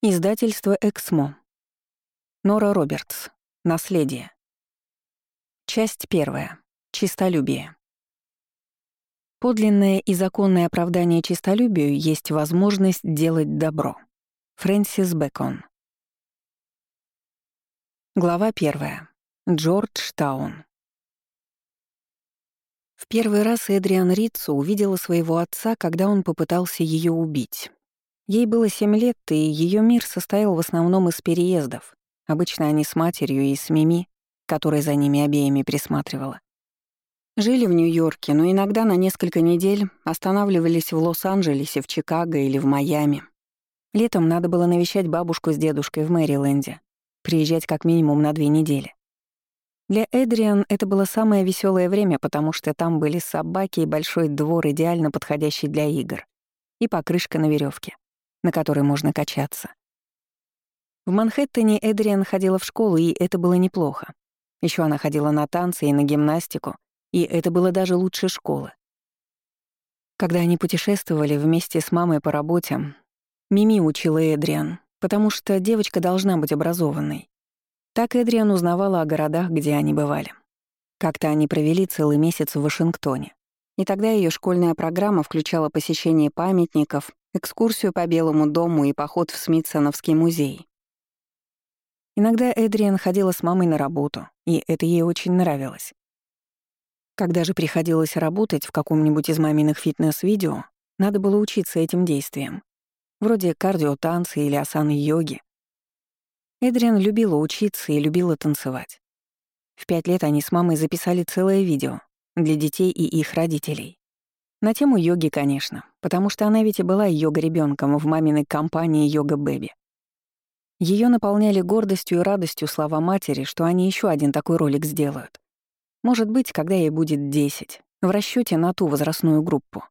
Издательство «Эксмо». Нора Робертс. Наследие. Часть первая. Чистолюбие. Подлинное и законное оправдание чистолюбию есть возможность делать добро. Фрэнсис Бэкон. Глава первая. Джордж Таун. В первый раз Эдриан Ритсу увидела своего отца, когда он попытался ее убить. Ей было семь лет, и ее мир состоял в основном из переездов. Обычно они с матерью и с Мими, которая за ними обеими присматривала. Жили в Нью-Йорке, но иногда на несколько недель останавливались в Лос-Анджелесе, в Чикаго или в Майами. Летом надо было навещать бабушку с дедушкой в Мэриленде, приезжать как минимум на две недели. Для Эдриан это было самое веселое время, потому что там были собаки и большой двор, идеально подходящий для игр, и покрышка на веревке на которой можно качаться. В Манхэттене Эдриан ходила в школу, и это было неплохо. Еще она ходила на танцы и на гимнастику, и это было даже лучше школы. Когда они путешествовали вместе с мамой по работе, Мими учила Эдриан, потому что девочка должна быть образованной. Так Эдриан узнавала о городах, где они бывали. Как-то они провели целый месяц в Вашингтоне. И тогда ее школьная программа включала посещение памятников, экскурсию по Белому дому и поход в Смитсоновский музей. Иногда Эдриан ходила с мамой на работу, и это ей очень нравилось. Когда же приходилось работать в каком-нибудь из маминых фитнес-видео, надо было учиться этим действиям, вроде кардио-танца или асаны-йоги. Эдриан любила учиться и любила танцевать. В пять лет они с мамой записали целое видео для детей и их родителей. На тему йоги, конечно, потому что она ведь и была йога ребенком в маминой компании Йога Бэби. Ее наполняли гордостью и радостью слова матери, что они еще один такой ролик сделают. Может быть, когда ей будет 10, в расчете на ту возрастную группу.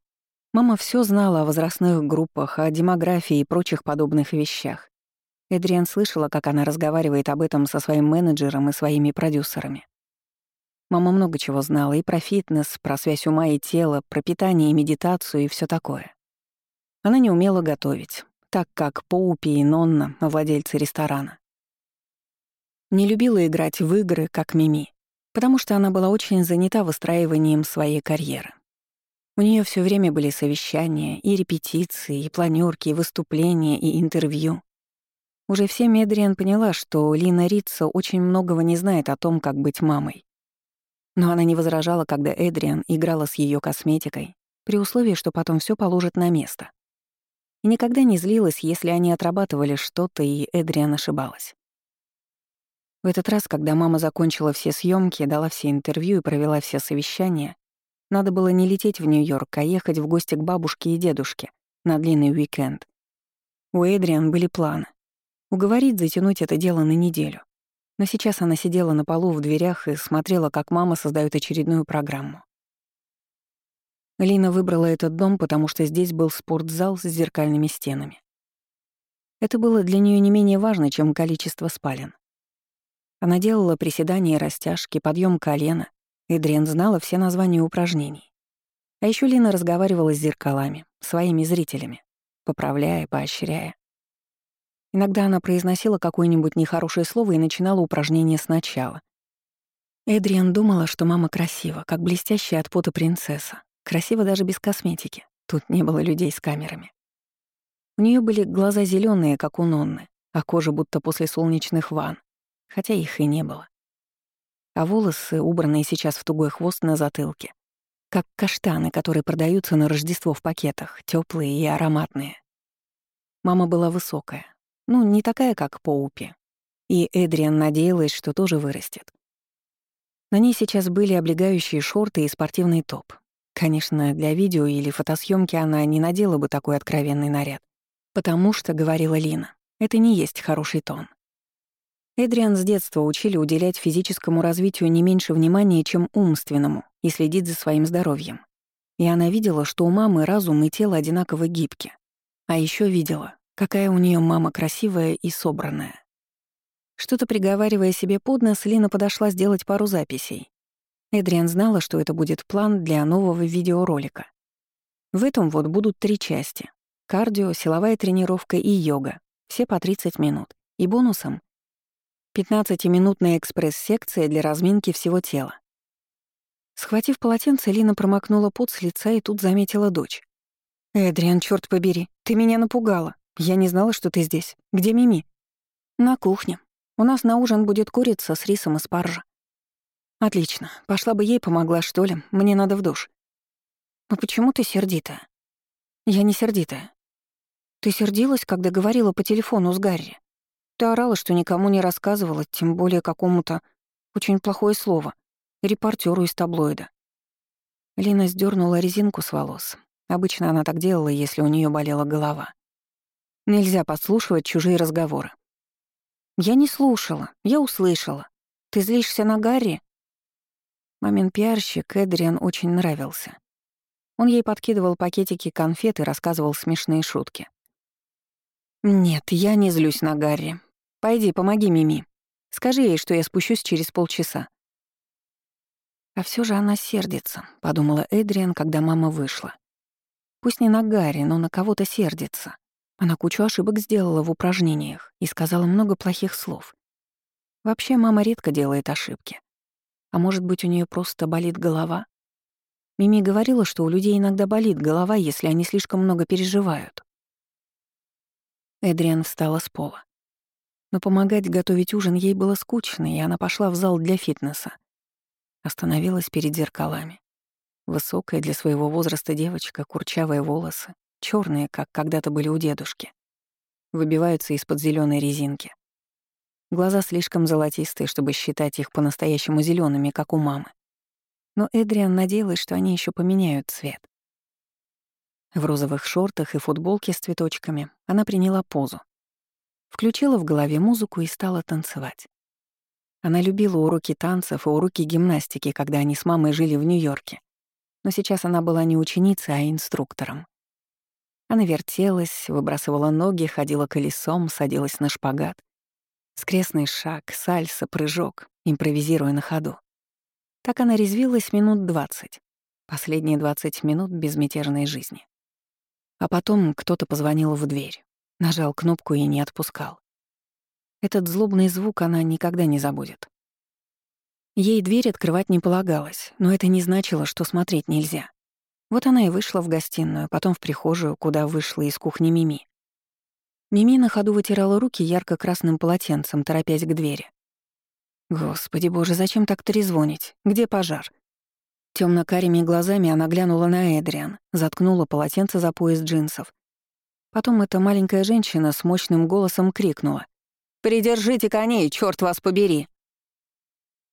Мама все знала о возрастных группах, о демографии и прочих подобных вещах. Эдриан слышала, как она разговаривает об этом со своим менеджером и своими продюсерами. Мама много чего знала и про фитнес, про связь ума и тела, про питание и медитацию и все такое. Она не умела готовить, так как Поупи и Нонна, владельцы ресторана. Не любила играть в игры, как Мими, потому что она была очень занята выстраиванием своей карьеры. У нее все время были совещания, и репетиции, и планерки, и выступления, и интервью. Уже все Медриан поняла, что Лина Рица очень многого не знает о том, как быть мамой. Но она не возражала, когда Эдриан играла с ее косметикой, при условии, что потом все положит на место. И никогда не злилась, если они отрабатывали что-то, и Эдриан ошибалась. В этот раз, когда мама закончила все съемки, дала все интервью и провела все совещания, надо было не лететь в Нью-Йорк, а ехать в гости к бабушке и дедушке на длинный уикенд. У Эдриан были планы. Уговорить затянуть это дело на неделю. Но сейчас она сидела на полу в дверях и смотрела, как мама создает очередную программу. Лина выбрала этот дом, потому что здесь был спортзал с зеркальными стенами. Это было для нее не менее важно, чем количество спален. Она делала приседания и растяжки, подъем колена. Эдриан знала все названия упражнений. А еще Лина разговаривала с зеркалами, своими зрителями, поправляя, поощряя. Иногда она произносила какое-нибудь нехорошее слово и начинала упражнение сначала. Эдриан думала, что мама красива, как блестящая от пота принцесса. Красива даже без косметики. Тут не было людей с камерами. У нее были глаза зеленые, как у Нонны, а кожа будто после солнечных ванн, хотя их и не было. А волосы, убранные сейчас в тугой хвост на затылке, как каштаны, которые продаются на Рождество в пакетах, теплые и ароматные. Мама была высокая, ну, не такая, как Поупи. И Эдриан надеялась, что тоже вырастет. На ней сейчас были облегающие шорты и спортивный топ. Конечно, для видео или фотосъемки она не надела бы такой откровенный наряд. Потому что, говорила Лина, это не есть хороший тон. Эдриан с детства учили уделять физическому развитию не меньше внимания, чем умственному, и следить за своим здоровьем. И она видела, что у мамы разум и тело одинаково гибки. А еще видела, Какая у нее мама красивая и собранная. Что-то приговаривая себе под нос, Лина подошла сделать пару записей. Эдриан знала, что это будет план для нового видеоролика. В этом вот будут три части. Кардио, силовая тренировка и йога. все по 30 минут. И бонусом — 15-минутная экспресс-секция для разминки всего тела. Схватив полотенце, Лина промокнула пот с лица и тут заметила дочь. «Эдриан, черт побери, ты меня напугала. Я не знала, что ты здесь. Где Мими?» «На кухне. У нас на ужин будет курица с рисом и спаржа». «Отлично. Пошла бы ей помогла, что ли. Мне надо в душ». «Но почему ты сердитая?» «Я не сердитая. Ты сердилась, когда говорила по телефону с Гарри. Ты орала, что никому не рассказывала, тем более какому-то очень плохое слово, репортеру из таблоида. Лина сдернула резинку с волос. Обычно она так делала, если у нее болела голова. Нельзя подслушивать чужие разговоры. Я не слушала, я услышала. Ты злишься на Гарри? Мамин пиарщик Эдриан очень нравился. Он ей подкидывал пакетики конфет и рассказывал смешные шутки. «Нет, я не злюсь на Гарри. Пойди, помоги Мими. Скажи ей, что я спущусь через полчаса». «А все же она сердится», — подумала Эдриан, когда мама вышла. «Пусть не на Гарри, но на кого-то сердится. Она кучу ошибок сделала в упражнениях и сказала много плохих слов. Вообще, мама редко делает ошибки. А может быть, у нее просто болит голова? Мими говорила, что у людей иногда болит голова, если они слишком много переживают. Эдриан встала с пола. Но помогать готовить ужин ей было скучно, и она пошла в зал для фитнеса. Остановилась перед зеркалами. Высокая для своего возраста девочка, курчавые волосы, черные, как когда-то были у дедушки. Выбиваются из-под зеленой резинки. Глаза слишком золотистые, чтобы считать их по-настоящему зелеными, как у мамы. Но Эдриан надеялась, что они еще поменяют цвет. В розовых шортах и футболке с цветочками она приняла позу. Включила в голове музыку и стала танцевать. Она любила уроки танцев и уроки гимнастики, когда они с мамой жили в Нью-Йорке. Но сейчас она была не ученицей, а инструктором. Она вертелась, выбрасывала ноги, ходила колесом, садилась на шпагат. Скрестный шаг, сальса, прыжок, импровизируя на ходу. Так она резвилась минут двадцать. Последние двадцать минут безмятежной жизни. А потом кто-то позвонил в дверь, нажал кнопку и не отпускал. Этот злобный звук она никогда не забудет. Ей дверь открывать не полагалось, но это не значило, что смотреть нельзя. Вот она и вышла в гостиную, потом в прихожую, куда вышла из кухни Мими. Мими на ходу вытирала руки ярко-красным полотенцем, торопясь к двери. «Господи боже, зачем так трезвонить? Где пожар?» Темно-карими глазами она глянула на Эдриан, заткнула полотенце за пояс джинсов. Потом эта маленькая женщина с мощным голосом крикнула. «Придержите коней, черт вас побери!»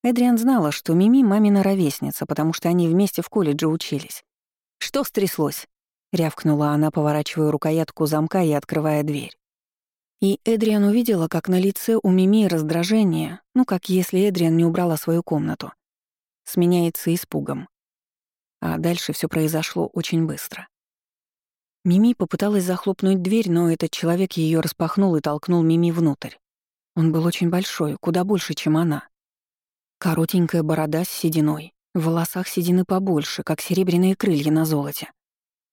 Эдриан знала, что Мими — мамина ровесница, потому что они вместе в колледже учились. «Что стряслось?» — рявкнула она, поворачивая рукоятку замка и открывая дверь. И Эдриан увидела, как на лице у Мими раздражение, ну, как если Эдриан не убрала свою комнату, сменяется испугом. А дальше все произошло очень быстро. Мими попыталась захлопнуть дверь, но этот человек ее распахнул и толкнул Мими внутрь. Он был очень большой, куда больше, чем она. Коротенькая борода с сединой, в волосах седины побольше, как серебряные крылья на золоте.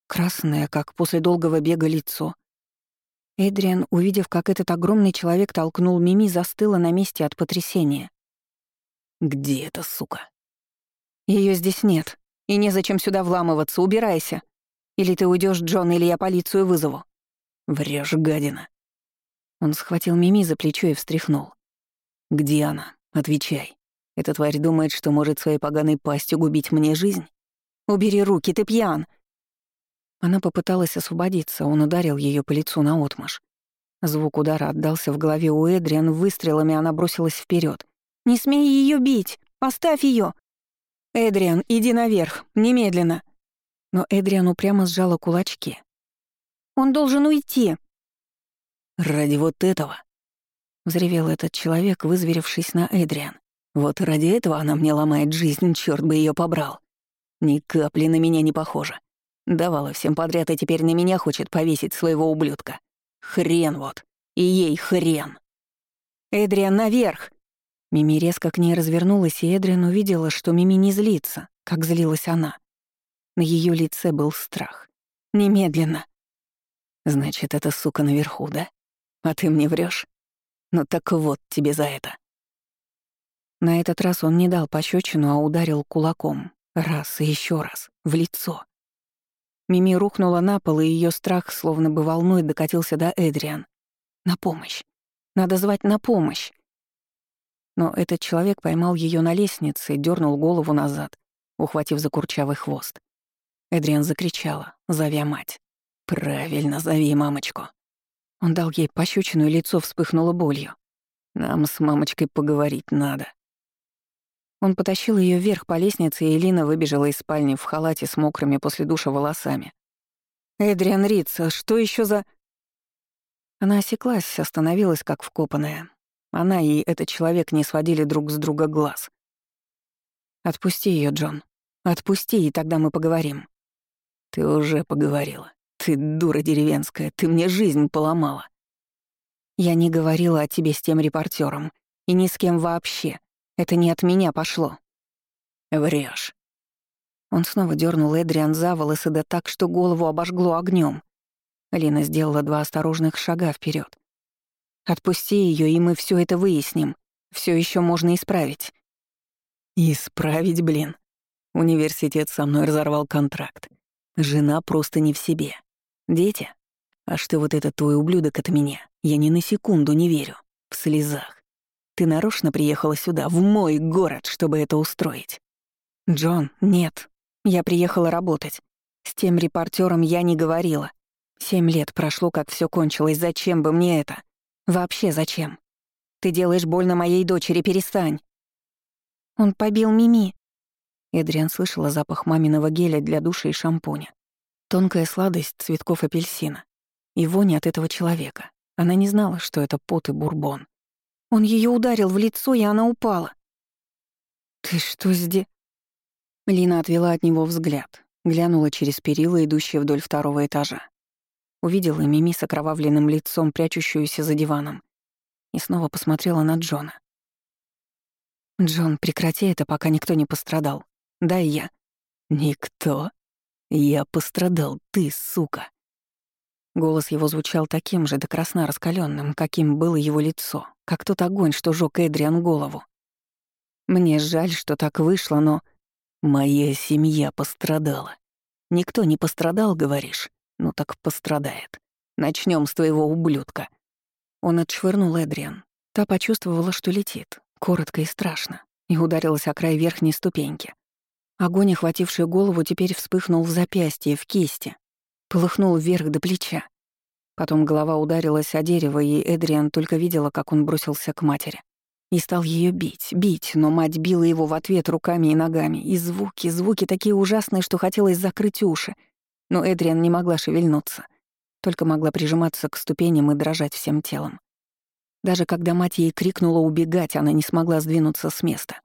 Красное, как после долгого бега лицо. Эдриан, увидев, как этот огромный человек толкнул Мими, застыла на месте от потрясения. «Где эта сука?» Ее здесь нет. И незачем сюда вламываться, убирайся. Или ты уйдешь, Джон, или я полицию вызову. Врешь, гадина. Он схватил Мими за плечо и встряхнул. «Где она? Отвечай. Эта тварь думает, что может своей поганой пастью губить мне жизнь? Убери руки, ты пьян!» Она попыталась освободиться, он ударил ее по лицу наотмашь. Звук удара отдался в голове у Эдриан, выстрелами она бросилась вперед. «Не смей ее бить! Оставь ее! «Эдриан, иди наверх, немедленно!» Но Эдриан упрямо сжала кулачки. «Он должен уйти!» «Ради вот этого!» — взревел этот человек, вызверившись на Эдриан. «Вот ради этого она мне ломает жизнь, черт бы ее побрал! Ни капли на меня не похожа. Давала всем подряд, и теперь на меня хочет повесить своего ублюдка. Хрен вот! И ей хрен!» «Эдриан, наверх!» Мими резко к ней развернулась, и Эдрин увидела, что Мими не злится, как злилась она. На ее лице был страх. Немедленно. Значит, эта сука наверху, да? А ты мне врешь? Ну так вот тебе за это. На этот раз он не дал пощечину, а ударил кулаком. Раз и еще раз. В лицо. Мими рухнула на пол, и ее страх словно бы волной докатился до Эдриан. На помощь. Надо звать на помощь. Но этот человек поймал ее на лестнице и дернул голову назад, ухватив за курчавый хвост. Эдриан закричала, зовя мать. «Правильно, зови мамочку». Он дал ей пощечину, и лицо вспыхнуло болью. «Нам с мамочкой поговорить надо». Он потащил ее вверх по лестнице, и Элина выбежала из спальни в халате с мокрыми после душа волосами. «Эдриан Рица, что еще за...» Она осеклась, остановилась как вкопанная. Она и этот человек не сводили друг с друга глаз. «Отпусти ее, Джон. Отпусти, и тогда мы поговорим». «Ты уже поговорила. Ты дура деревенская, ты мне жизнь поломала». «Я не говорила о тебе с тем репортером и ни с кем вообще. Это не от меня пошло. Врешь. Он снова дернул Эдриан за волосы да так, что голову обожгло огнем. Лина сделала два осторожных шага вперед. Отпусти ее, и мы все это выясним. Все еще можно исправить. Исправить, блин. Университет со мной разорвал контракт. Жена просто не в себе. Дети? А что вот этот твой ублюдок от меня? Я ни на секунду не верю. В слезах. Ты нарочно приехала сюда, в мой город, чтобы это устроить. Джон, нет. Я приехала работать. С тем репортером я не говорила. Семь лет прошло, как все кончилось. Зачем бы мне это? Вообще зачем? Ты делаешь больно моей дочери, перестань. Он побил Мими. Эдриан слышала запах маминого геля для душа и шампуня. Тонкая сладость цветков апельсина. И вонь от этого человека. Она не знала, что это пот и бурбон. Он ее ударил в лицо, и она упала. «Ты что здесь?» Лина отвела от него взгляд, глянула через перила, идущие вдоль второго этажа. Увидела Мими с окровавленным лицом, прячущуюся за диваном, и снова посмотрела на Джона. «Джон, прекрати это, пока никто не пострадал. Дай я». «Никто? Я пострадал, ты, сука!» Голос его звучал таким же до красна раскаленным, каким было его лицо, как тот огонь, что жёг Эдриан голову. Мне жаль, что так вышло, но... Моя семья пострадала. Никто не пострадал, говоришь? Ну так пострадает. Начнем с твоего ублюдка. Он отшвырнул Эдриан. Та почувствовала, что летит, коротко и страшно, и ударилась о край верхней ступеньки. Огонь, охвативший голову, теперь вспыхнул в запястье, в кисти, полыхнул вверх до плеча. Потом голова ударилась о дерево, и Эдриан только видела, как он бросился к матери. И стал ее бить, бить, но мать била его в ответ руками и ногами. И звуки, звуки такие ужасные, что хотелось закрыть уши. Но Эдриан не могла шевельнуться, только могла прижиматься к ступеням и дрожать всем телом. Даже когда мать ей крикнула убегать, она не смогла сдвинуться с места.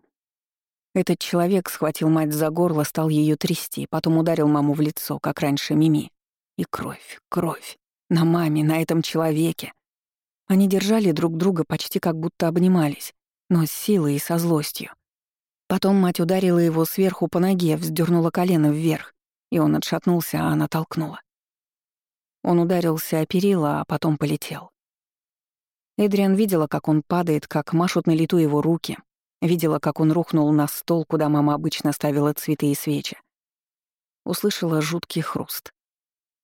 Этот человек схватил мать за горло, стал ее трясти, потом ударил маму в лицо, как раньше Мими. И кровь, кровь. На маме, на этом человеке. Они держали друг друга почти как будто обнимались, но с силой и со злостью. Потом мать ударила его сверху по ноге, вздернула колено вверх, и он отшатнулся, а она толкнула. Он ударился о перила, а потом полетел. Эдриан видела, как он падает, как машут на лету его руки, видела, как он рухнул на стол, куда мама обычно ставила цветы и свечи. Услышала жуткий хруст.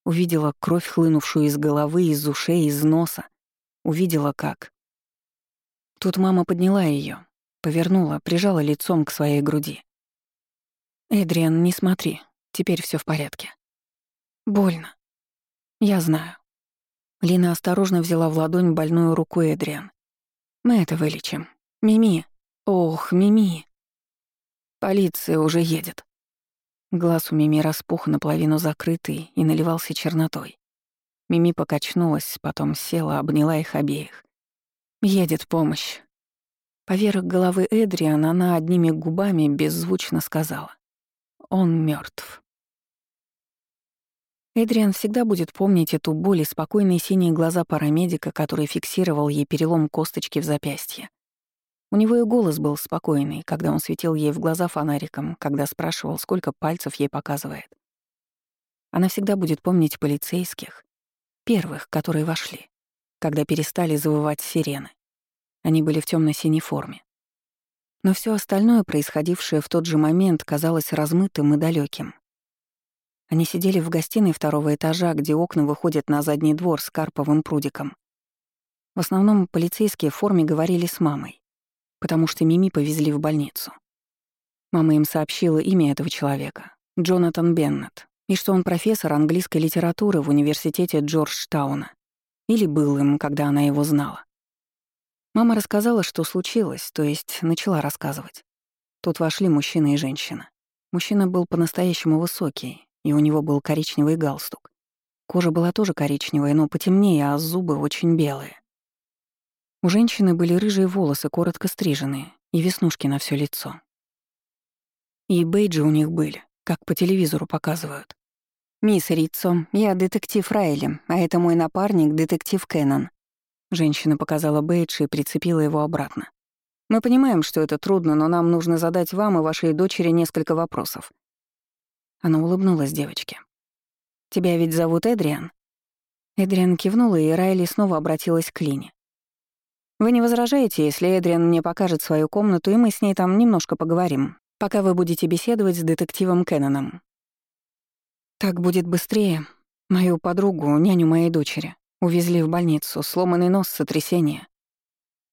Увидела кровь, хлынувшую из головы, из ушей, из носа. Увидела, как. Тут мама подняла ее, повернула, прижала лицом к своей груди. «Эдриан, не смотри, теперь все в порядке». «Больно. Я знаю». Лина осторожно взяла в ладонь больную руку Эдриан. «Мы это вылечим. Мими. Ох, Мими. Полиция уже едет». Глаз у Мими распух наполовину закрытый и наливался чернотой. Мими покачнулась, потом села, обняла их обеих. «Едет помощь». Поверх головы Эдриана она одними губами беззвучно сказала. «Он мертв. Эдриан всегда будет помнить эту боль и спокойные синие глаза парамедика, который фиксировал ей перелом косточки в запястье. У него и голос был спокойный, когда он светил ей в глаза фонариком, когда спрашивал, сколько пальцев ей показывает. Она всегда будет помнить полицейских, первых, которые вошли, когда перестали завывать сирены. Они были в темно синей форме. Но все остальное, происходившее в тот же момент, казалось размытым и далеким. Они сидели в гостиной второго этажа, где окна выходят на задний двор с карповым прудиком. В основном полицейские в форме говорили с мамой, потому что Мими повезли в больницу. Мама им сообщила имя этого человека — Джонатан Беннет, и что он профессор английской литературы в университете Джорджтауна. Или был им, когда она его знала. Мама рассказала, что случилось, то есть начала рассказывать. Тут вошли мужчина и женщина. Мужчина был по-настоящему высокий, и у него был коричневый галстук. Кожа была тоже коричневая, но потемнее, а зубы очень белые. У женщины были рыжие волосы, коротко стриженные, и веснушки на все лицо. И бейджи у них были, как по телевизору показывают. «Мисс Риццо, я детектив Райли, а это мой напарник, детектив Кеннон. Женщина показала бейдж и прицепила его обратно. «Мы понимаем, что это трудно, но нам нужно задать вам и вашей дочери несколько вопросов». Она улыбнулась девочке. «Тебя ведь зовут Эдриан?» Эдриан кивнула, и Райли снова обратилась к Лине. «Вы не возражаете, если Эдриан мне покажет свою комнату, и мы с ней там немножко поговорим, пока вы будете беседовать с детективом Кенноном?» «Так будет быстрее. Мою подругу, няню моей дочери. Увезли в больницу, сломанный нос, сотрясение.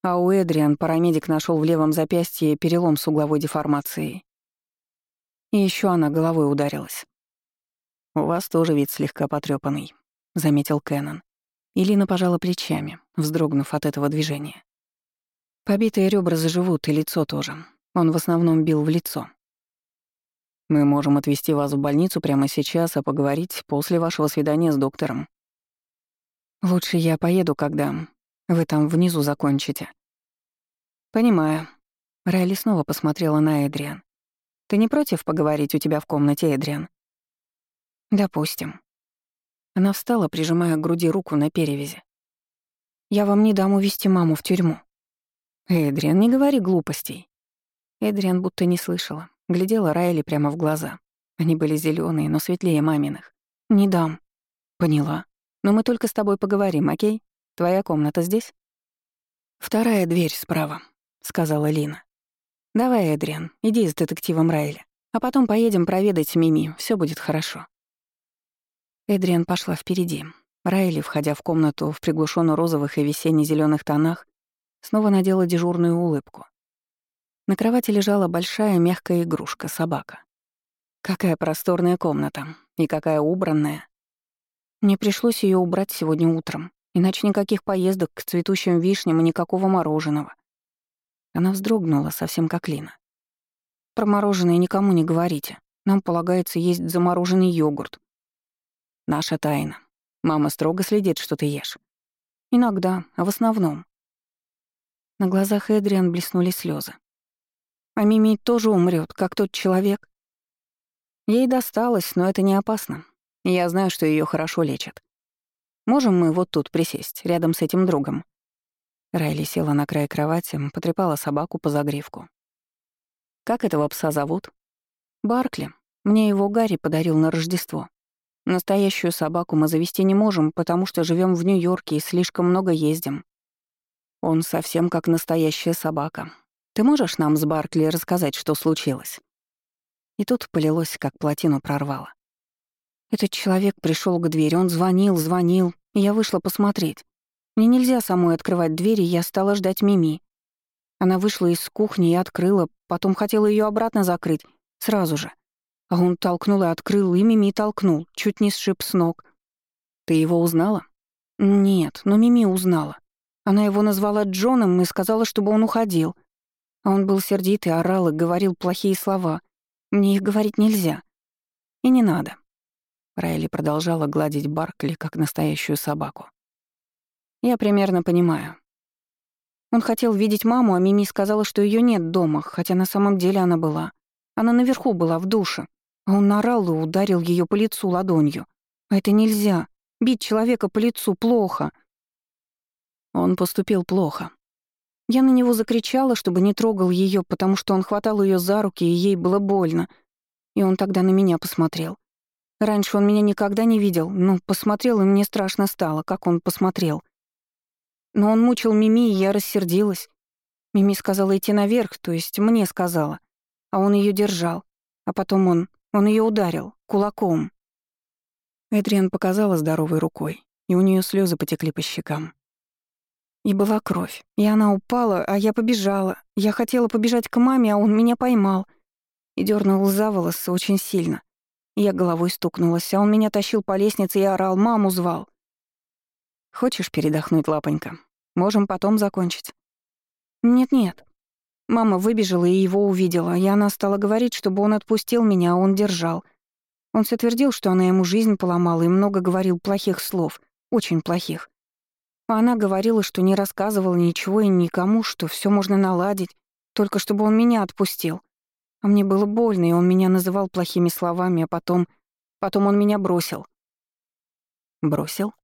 А у Эдриан парамедик нашел в левом запястье перелом с угловой деформацией. И еще она головой ударилась. «У вас тоже вид слегка потрёпанный», — заметил Кэннон. Илина пожала плечами, вздрогнув от этого движения. Побитые ребра заживут, и лицо тоже. Он в основном бил в лицо. «Мы можем отвезти вас в больницу прямо сейчас, а поговорить после вашего свидания с доктором», Лучше я поеду, когда вы там внизу закончите. Понимаю. Райли снова посмотрела на Эдриан. Ты не против поговорить у тебя в комнате, Эдриан? Допустим. Она встала, прижимая к груди руку на перевязи. Я вам не дам увести маму в тюрьму. Эдриан, не говори глупостей. Эдриан будто не слышала. Глядела Райли прямо в глаза. Они были зеленые, но светлее маминых. «Не дам». «Поняла. Но мы только с тобой поговорим, окей? Твоя комната здесь?» «Вторая дверь справа», — сказала Лина. «Давай, Эдриан, иди с детективом Райли, а потом поедем проведать Мими, все будет хорошо». Эдриан пошла впереди. Райли, входя в комнату в приглушенно-розовых и весенне зеленых тонах, снова надела дежурную улыбку. На кровати лежала большая мягкая игрушка — собака. Какая просторная комната и какая убранная. Мне пришлось ее убрать сегодня утром, иначе никаких поездок к цветущим вишням и никакого мороженого. Она вздрогнула, совсем как Лина. Про мороженое никому не говорите. Нам полагается есть замороженный йогурт. Наша тайна. Мама строго следит, что ты ешь. Иногда, а в основном. На глазах Эдриан блеснули слезы. А Мими тоже умрет, как тот человек. Ей досталось, но это не опасно. Я знаю, что ее хорошо лечат. Можем мы вот тут присесть, рядом с этим другом?» Райли села на край кровати, потрепала собаку по загривку. «Как этого пса зовут?» «Баркли. Мне его Гарри подарил на Рождество. Настоящую собаку мы завести не можем, потому что живем в Нью-Йорке и слишком много ездим. Он совсем как настоящая собака. Ты можешь нам с Баркли рассказать, что случилось?» И тут полилось, как плотину прорвало. Этот человек пришел к двери, он звонил, звонил, и я вышла посмотреть. Мне нельзя самой открывать двери, я стала ждать Мими. Она вышла из кухни и открыла, потом хотела ее обратно закрыть, сразу же. А он толкнул и открыл, и Мими толкнул, чуть не сшиб с ног. Ты его узнала? Нет, но Мими узнала. Она его назвала Джоном и сказала, чтобы он уходил. А он был сердит и орал и говорил плохие слова. Мне их говорить нельзя. И не надо. Райли продолжала гладить Баркли, как настоящую собаку. «Я примерно понимаю. Он хотел видеть маму, а Мими сказала, что ее нет дома, хотя на самом деле она была. Она наверху была, в душе. Он орал и ударил ее по лицу ладонью. Это нельзя. Бить человека по лицу плохо. Он поступил плохо. Я на него закричала, чтобы не трогал ее, потому что он хватал ее за руки, и ей было больно. И он тогда на меня посмотрел. Раньше он меня никогда не видел, но посмотрел, и мне страшно стало, как он посмотрел. Но он мучил Мими, и я рассердилась. Мими сказала идти наверх, то есть мне сказала. А он ее держал. А потом он... он ее ударил. Кулаком. Эдриан показала здоровой рукой, и у нее слезы потекли по щекам. И была кровь. И она упала, а я побежала. Я хотела побежать к маме, а он меня поймал. И дернул за волосы очень сильно. Я головой стукнулась, а он меня тащил по лестнице и орал, маму звал. «Хочешь передохнуть, лапонька? Можем потом закончить». «Нет-нет». Мама выбежала и его увидела, и она стала говорить, чтобы он отпустил меня, а он держал. Он все твердил, что она ему жизнь поломала и много говорил плохих слов, очень плохих. А она говорила, что не рассказывала ничего и никому, что все можно наладить, только чтобы он меня отпустил. А мне было больно, и он меня называл плохими словами, а потом... Потом он меня бросил. Бросил?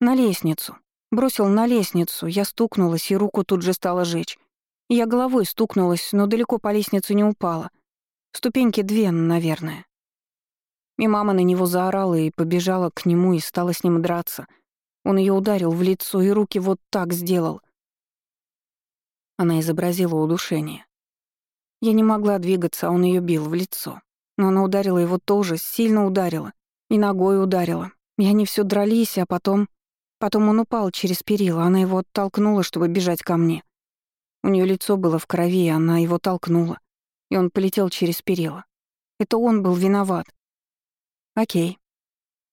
На лестницу. Бросил на лестницу, я стукнулась, и руку тут же стала жечь. Я головой стукнулась, но далеко по лестнице не упала. Ступеньки две, наверное. И мама на него заорала и побежала к нему и стала с ним драться. Он ее ударил в лицо и руки вот так сделал. Она изобразила удушение. Я не могла двигаться, а он ее бил в лицо. Но она ударила его тоже, сильно ударила. И ногой ударила. И они все дрались, а потом... Потом он упал через перила, она его оттолкнула, чтобы бежать ко мне. У нее лицо было в крови, она его толкнула. И он полетел через перила. Это он был виноват. Окей.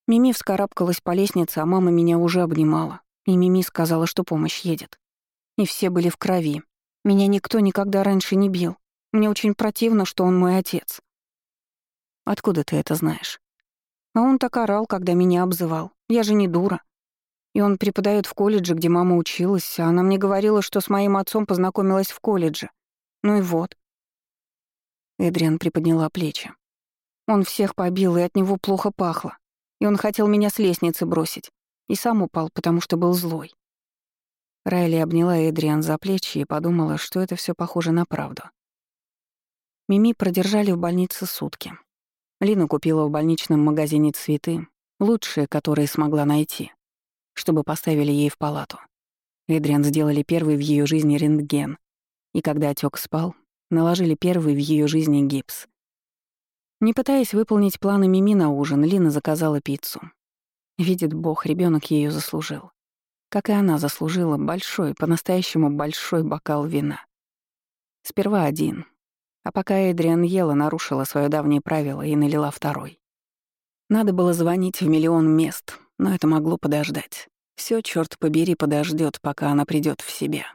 Мими вскарабкалась по лестнице, а мама меня уже обнимала. И Мими сказала, что помощь едет. И все были в крови. Меня никто никогда раньше не бил. Мне очень противно, что он мой отец. Откуда ты это знаешь? А он так орал, когда меня обзывал. Я же не дура. И он преподает в колледже, где мама училась, а она мне говорила, что с моим отцом познакомилась в колледже. Ну и вот. Эдриан приподняла плечи. Он всех побил, и от него плохо пахло. И он хотел меня с лестницы бросить. И сам упал, потому что был злой. Райли обняла Эдриан за плечи и подумала, что это все похоже на правду. Мими продержали в больнице сутки. Лина купила в больничном магазине цветы, лучшие, которые смогла найти чтобы поставили ей в палату. Эдриан сделали первый в ее жизни рентген, и когда отек спал, наложили первый в ее жизни гипс. Не пытаясь выполнить планы Мими на ужин, Лина заказала пиццу. Видит Бог, ребенок ее заслужил. Как и она заслужила большой, по-настоящему большой бокал вина. Сперва один, а пока Эдриан ела, нарушила свое давнее правило и налила второй. Надо было звонить в миллион мест, но это могло подождать. Все, черт побери, подождет, пока она придет в себя.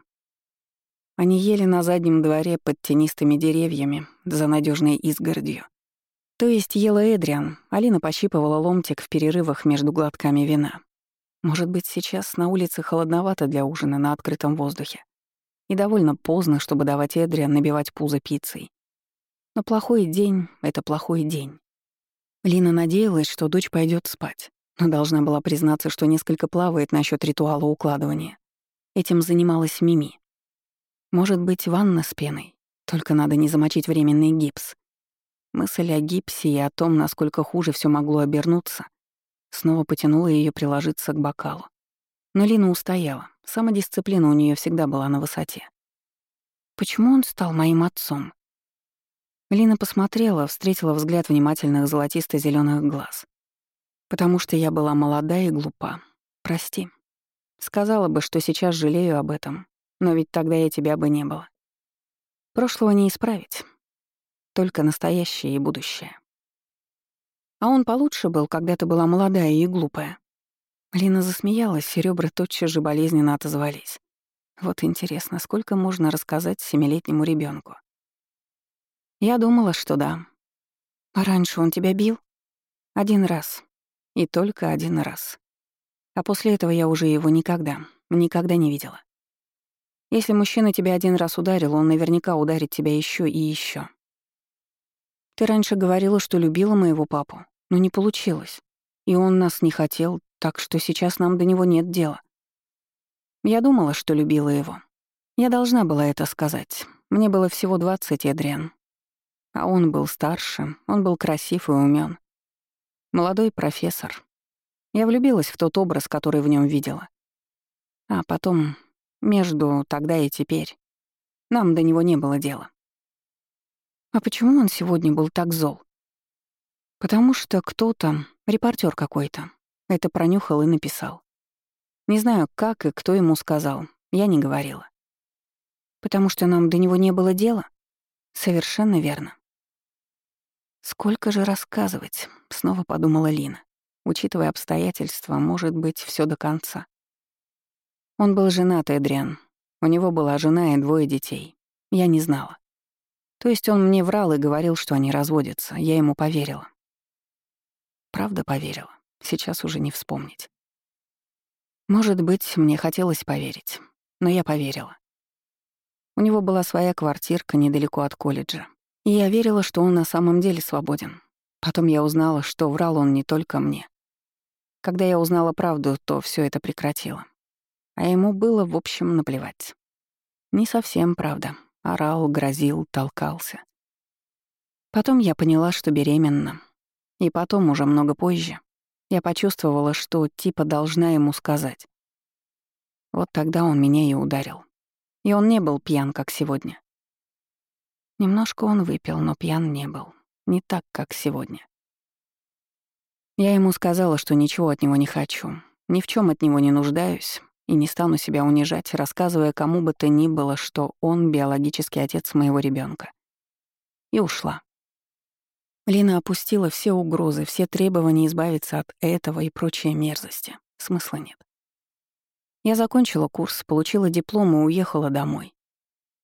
Они ели на заднем дворе под тенистыми деревьями за надежной изгородью. То есть ела Эдриан, Алина пощипывала ломтик в перерывах между глотками вина. Может быть, сейчас на улице холодновато для ужина на открытом воздухе. И довольно поздно, чтобы давать Эдриан набивать пузо пиццей. Но плохой день — это плохой день. Лина надеялась, что дочь пойдет спать должна была признаться, что несколько плавает насчет ритуала укладывания. Этим занималась Мими. Может быть, ванна с пеной, только надо не замочить временный гипс. Мысль о гипсе и о том, насколько хуже все могло обернуться, снова потянула ее приложиться к бокалу. Но Лина устояла, самодисциплина у нее всегда была на высоте. Почему он стал моим отцом? Лина посмотрела, встретила взгляд внимательных золотисто зеленых глаз. Потому что я была молода и глупа. Прости. Сказала бы, что сейчас жалею об этом, но ведь тогда я тебя бы не было. Прошлого не исправить. Только настоящее и будущее. А он получше был, когда ты была молодая и глупая. Лина засмеялась, и ребра тотчас же болезненно отозвались. Вот интересно, сколько можно рассказать семилетнему ребенку? Я думала, что да. А раньше он тебя бил? Один раз. И только один раз. А после этого я уже его никогда, никогда не видела. Если мужчина тебя один раз ударил, он наверняка ударит тебя еще и еще. Ты раньше говорила, что любила моего папу, но не получилось. И он нас не хотел, так что сейчас нам до него нет дела. Я думала, что любила его. Я должна была это сказать. Мне было всего 20, Эдриан. А он был старше, он был красив и умен. Молодой профессор. Я влюбилась в тот образ, который в нем видела. А потом Между тогда и теперь. Нам до него не было дела. А почему он сегодня был так зол? Потому что кто-то, репортер какой-то, это пронюхал и написал. Не знаю, как и кто ему сказал, я не говорила. Потому что нам до него не было дела? Совершенно верно. Сколько же рассказывать, снова подумала Лина. Учитывая обстоятельства, может быть, все до конца. Он был женат, Эдриан. У него была жена и двое детей. Я не знала. То есть он мне врал и говорил, что они разводятся. Я ему поверила. Правда поверила. Сейчас уже не вспомнить. Может быть, мне хотелось поверить, но я поверила. У него была своя квартирка недалеко от колледжа. И я верила, что он на самом деле свободен. Потом я узнала, что врал он не только мне. Когда я узнала правду, то все это прекратило. А ему было, в общем, наплевать. Не совсем правда. Орал, грозил, толкался. Потом я поняла, что беременна. И потом, уже много позже, я почувствовала, что типа должна ему сказать. Вот тогда он меня и ударил. И он не был пьян, как сегодня. Немножко он выпил, но пьян не был. Не так, как сегодня. Я ему сказала, что ничего от него не хочу, ни в чем от него не нуждаюсь и не стану себя унижать, рассказывая кому бы то ни было, что он биологический отец моего ребенка. И ушла. Лина опустила все угрозы, все требования избавиться от этого и прочие мерзости. Смысла нет. Я закончила курс, получила диплом и уехала домой.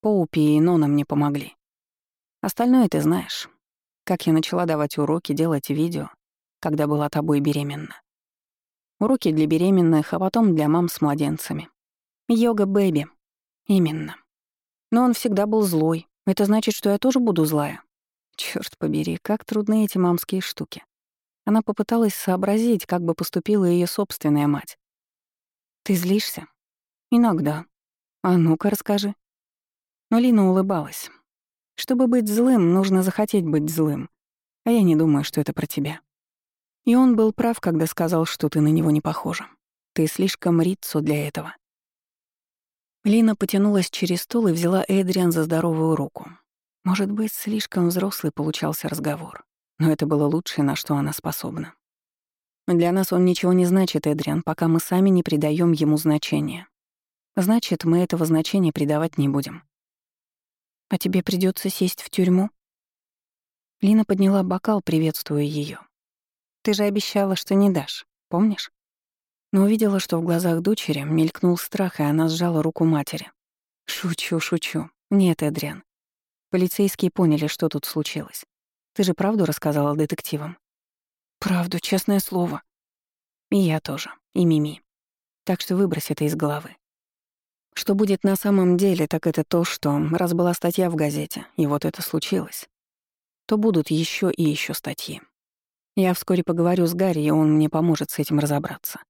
Поупи и Нона мне помогли. Остальное ты знаешь. Как я начала давать уроки, делать видео, когда была тобой беременна. Уроки для беременных, а потом для мам с младенцами. Йога-бэби. Именно. Но он всегда был злой. Это значит, что я тоже буду злая. Черт побери, как трудны эти мамские штуки. Она попыталась сообразить, как бы поступила ее собственная мать. «Ты злишься?» «Иногда. А ну-ка расскажи». Но Лина улыбалась. «Чтобы быть злым, нужно захотеть быть злым. А я не думаю, что это про тебя». И он был прав, когда сказал, что ты на него не похожа. Ты слишком рицо для этого. Лина потянулась через стол и взяла Эдриан за здоровую руку. Может быть, слишком взрослый получался разговор, но это было лучшее, на что она способна. Для нас он ничего не значит, Эдриан, пока мы сами не придаем ему значения. Значит, мы этого значения придавать не будем. А тебе придется сесть в тюрьму? Лина подняла бокал, приветствуя ее. Ты же обещала, что не дашь, помнишь? Но увидела, что в глазах дочери мелькнул страх, и она сжала руку матери. Шучу, шучу. Нет, Эдриан, Полицейские поняли, что тут случилось. Ты же правду рассказала детективам? Правду, честное слово. И я тоже, и Мими. Так что выбрось это из головы. Что будет на самом деле, так это то, что раз была статья в газете, и вот это случилось, то будут еще и еще статьи. Я вскоре поговорю с Гарри, и он мне поможет с этим разобраться.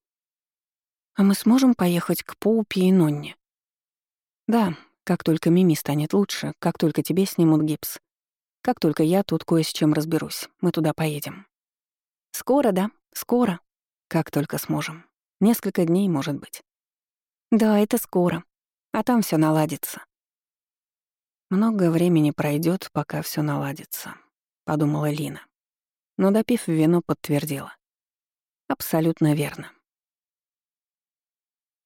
А мы сможем поехать к Поупи и Нонне? Да, как только Мими станет лучше, как только тебе снимут гипс, как только я тут кое с чем разберусь, мы туда поедем. Скоро, да, скоро. Как только сможем. Несколько дней, может быть. Да, это скоро. А там все наладится. Много времени пройдет, пока все наладится, подумала Лина. Но допив вино, подтвердила. Абсолютно верно.